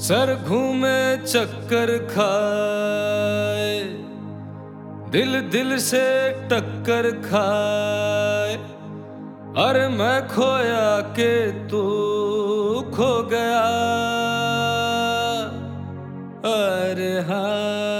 Sir घूमे चक्कर खाए, दिल दिल से टक्कर खाए। अरे मैं खोया के तू खो गया। अरे हाँ।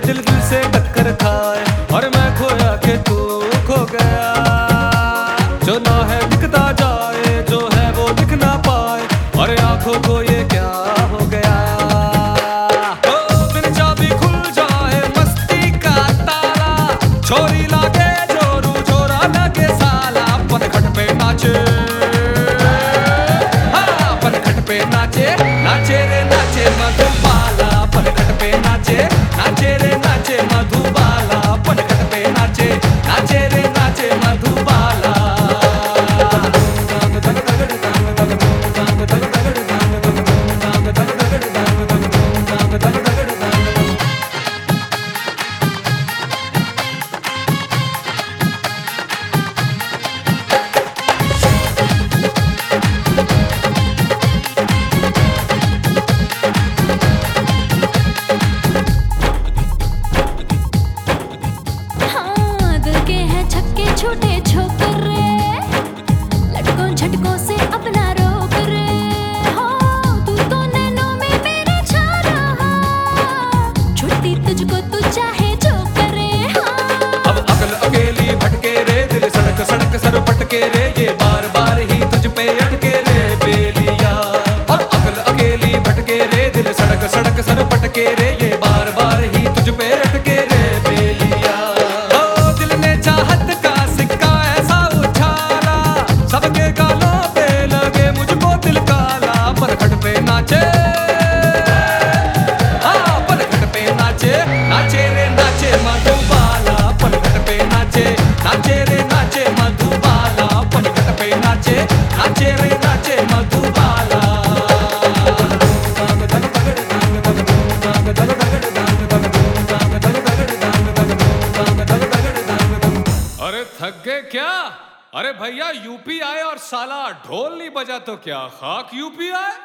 दिल दिल से टक्कर खाए और मैं खोया के तू खो गया। जो ना है दिखता जाए, जो है वो दिख ना पाए। और आँखों को ये क्या पटके रे ये बार बार ही तुझ पे अटके रे बेलिया। अब अकल अकेली भटके रे, दिल सड़क सड़क सर पटके रे, ये बार बार ही तुझ पे अटके रे बेलिया। ओ, दिल ने चाहत का सिक्का ऐसा उछाला, सबके गालों पे लगे मुझको दिल काला, परखट पे नाचे। थक गए क्या? अरे भैया, यूपी आए और साला ढोल नहीं बजा तो क्या? खाक यूपी आए?